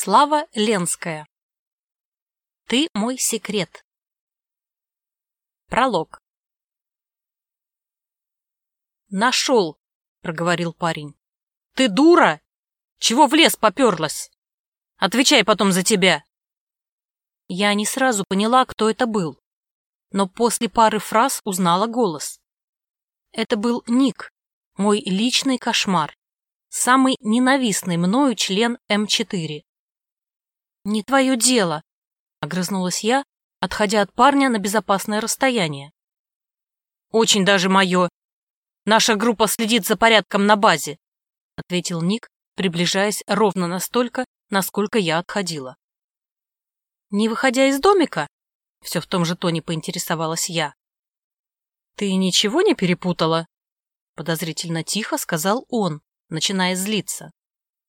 Слава Ленская. Ты мой секрет. Пролог. Нашел, проговорил парень. Ты дура? Чего в лес поперлась? Отвечай потом за тебя. Я не сразу поняла, кто это был, но после пары фраз узнала голос. Это был Ник, мой личный кошмар, самый ненавистный мною член М4. «Не твое дело», — огрызнулась я, отходя от парня на безопасное расстояние. «Очень даже мое. Наша группа следит за порядком на базе», — ответил Ник, приближаясь ровно настолько, насколько я отходила. «Не выходя из домика?» — все в том же тоне поинтересовалась я. «Ты ничего не перепутала?» — подозрительно тихо сказал он, начиная злиться.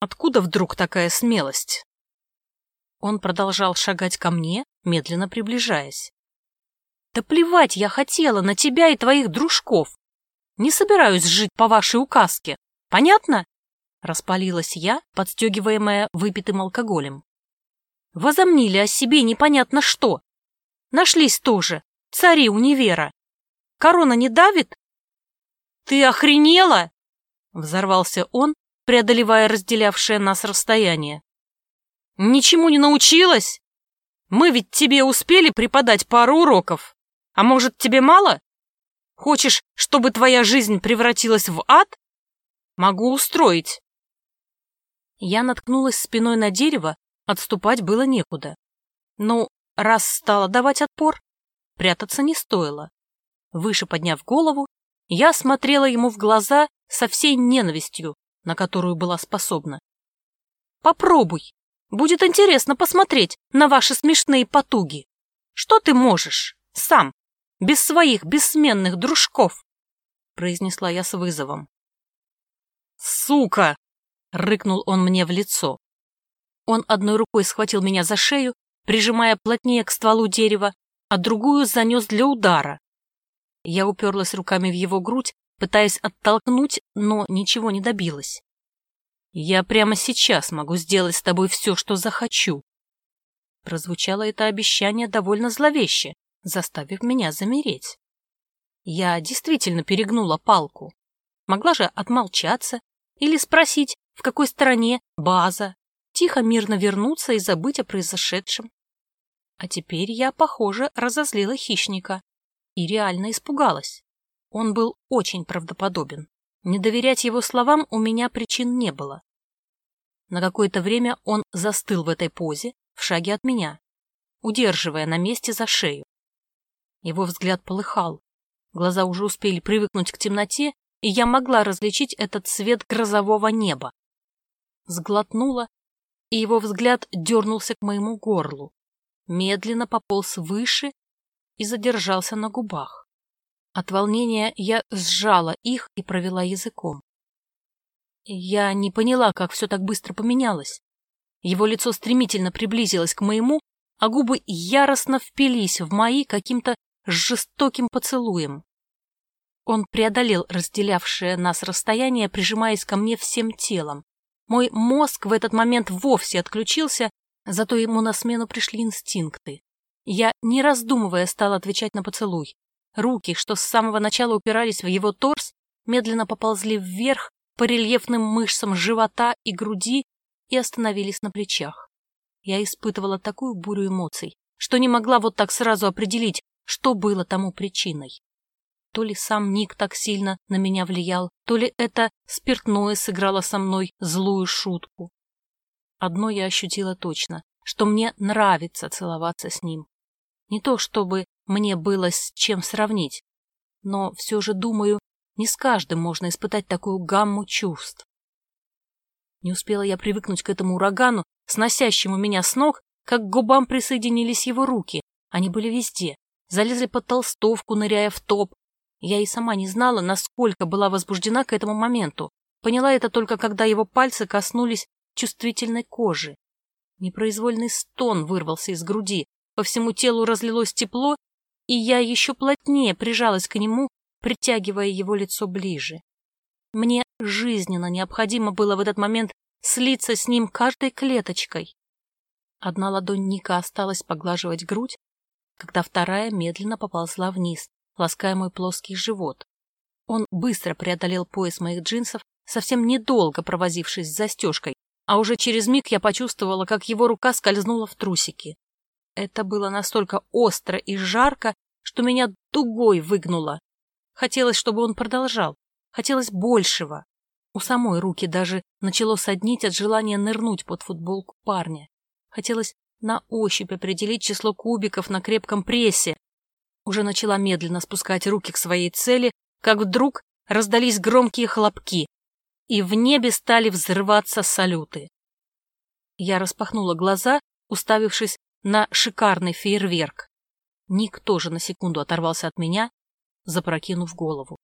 «Откуда вдруг такая смелость?» Он продолжал шагать ко мне, медленно приближаясь. «Да плевать я хотела на тебя и твоих дружков! Не собираюсь жить по вашей указке, понятно?» Распалилась я, подстегиваемая выпитым алкоголем. Возомнили о себе непонятно что. Нашлись тоже, цари универа. Корона не давит? Ты охренела? Взорвался он, преодолевая разделявшее нас расстояние. Ничему не научилась? Мы ведь тебе успели преподать пару уроков. А может, тебе мало? Хочешь, чтобы твоя жизнь превратилась в ад? Могу устроить. Я наткнулась спиной на дерево, отступать было некуда. Ну, раз стала давать отпор, прятаться не стоило. Выше подняв голову, я смотрела ему в глаза со всей ненавистью, на которую была способна. «Попробуй!» Будет интересно посмотреть на ваши смешные потуги. Что ты можешь, сам, без своих бессменных дружков?» произнесла я с вызовом. «Сука!» — рыкнул он мне в лицо. Он одной рукой схватил меня за шею, прижимая плотнее к стволу дерева, а другую занес для удара. Я уперлась руками в его грудь, пытаясь оттолкнуть, но ничего не добилась. Я прямо сейчас могу сделать с тобой все, что захочу. Прозвучало это обещание довольно зловеще, заставив меня замереть. Я действительно перегнула палку. Могла же отмолчаться или спросить, в какой стороне база, тихо мирно вернуться и забыть о произошедшем. А теперь я, похоже, разозлила хищника и реально испугалась. Он был очень правдоподобен. Не доверять его словам у меня причин не было. На какое-то время он застыл в этой позе, в шаге от меня, удерживая на месте за шею. Его взгляд полыхал, глаза уже успели привыкнуть к темноте, и я могла различить этот цвет грозового неба. Сглотнула, и его взгляд дернулся к моему горлу, медленно пополз выше и задержался на губах. От волнения я сжала их и провела языком. Я не поняла, как все так быстро поменялось. Его лицо стремительно приблизилось к моему, а губы яростно впились в мои каким-то жестоким поцелуем. Он преодолел разделявшее нас расстояние, прижимаясь ко мне всем телом. Мой мозг в этот момент вовсе отключился, зато ему на смену пришли инстинкты. Я, не раздумывая, стала отвечать на поцелуй. Руки, что с самого начала упирались в его торс, медленно поползли вверх по рельефным мышцам живота и груди и остановились на плечах. Я испытывала такую бурю эмоций, что не могла вот так сразу определить, что было тому причиной. То ли сам Ник так сильно на меня влиял, то ли это спиртное сыграло со мной злую шутку. Одно я ощутила точно, что мне нравится целоваться с ним. Не то чтобы мне было с чем сравнить, но все же, думаю, не с каждым можно испытать такую гамму чувств. Не успела я привыкнуть к этому урагану, сносящему меня с ног, как к губам присоединились его руки. Они были везде, залезли под толстовку, ныряя в топ. Я и сама не знала, насколько была возбуждена к этому моменту. Поняла это только, когда его пальцы коснулись чувствительной кожи. Непроизвольный стон вырвался из груди, по всему телу разлилось тепло, и я еще плотнее прижалась к нему, притягивая его лицо ближе. Мне жизненно необходимо было в этот момент слиться с ним каждой клеточкой. Одна ладонь Ника осталась поглаживать грудь, когда вторая медленно поползла вниз, лаская мой плоский живот. Он быстро преодолел пояс моих джинсов, совсем недолго провозившись с застежкой, а уже через миг я почувствовала, как его рука скользнула в трусики. Это было настолько остро и жарко, что меня дугой выгнуло. Хотелось, чтобы он продолжал. Хотелось большего. У самой руки даже начало соднить от желания нырнуть под футболку парня. Хотелось на ощупь определить число кубиков на крепком прессе. Уже начала медленно спускать руки к своей цели, как вдруг раздались громкие хлопки, и в небе стали взрываться салюты. Я распахнула глаза, уставившись на шикарный фейерверк. Ник тоже на секунду оторвался от меня, запрокинув голову.